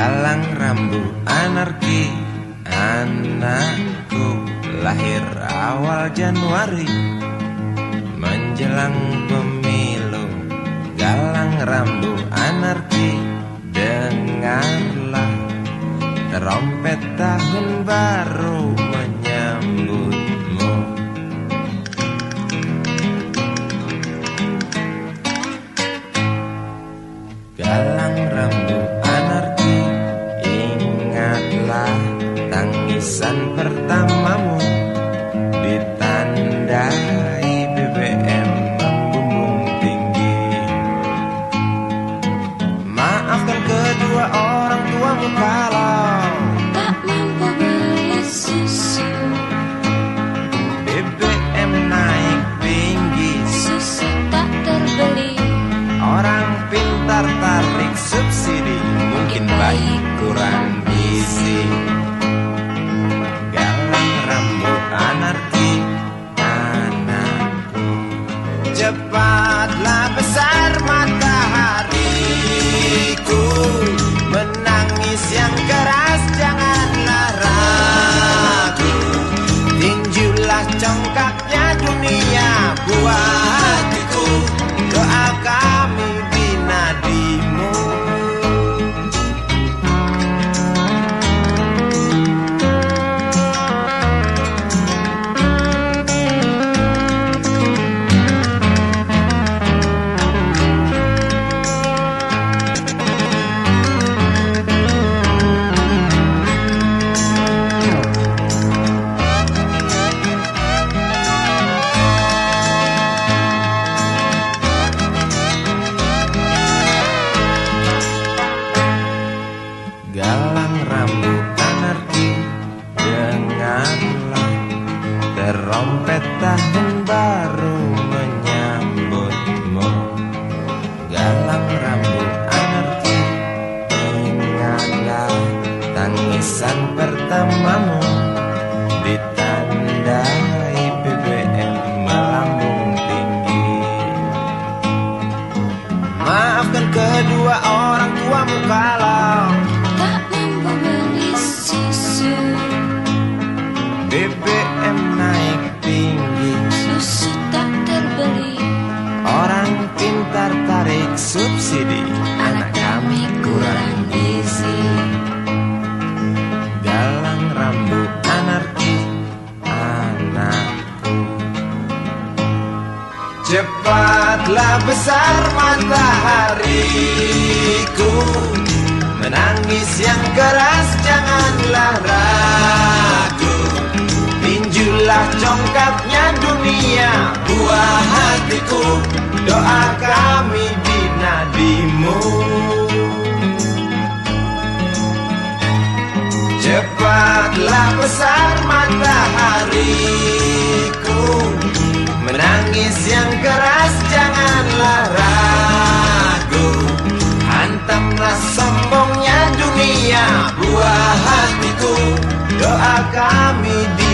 Galang rambu anarki Anakku lahir awal Januari. Menjelang pemilu Galang rambu anarki Dengarlah Trompet tahun baru. Tangisan pertamamu Ditandai BBM membumbung tinggi Maafkan kedua orang tuamu kalau Tak mampu beli susu BBM naik tinggi. Susu tak terbeli. Orang pintar tarik subsidi. Mungkin baik kurang gizi Cepatlah besar matahariku. Menangis yang keras janganlah ragu Tinjulah congkaknya dunia buah Galang rambut anarki Dengarlah Terompet tahun baru menyambutmu. Galang rambut anarki Ingatlah Tangisan pertamamu. Ditandai BBM melambung tinggi. Maafkan kedua orang Cepatlah besar matahariku. Menangis yang keras janganlah ragu. Tinjulah congkaknya dunia buah hatiku. Doa kami binadimu Cepatlah besar matahari yang keras janganlah ragu. Hantamlah sombongnya dunia buah hatiku. Doa kami di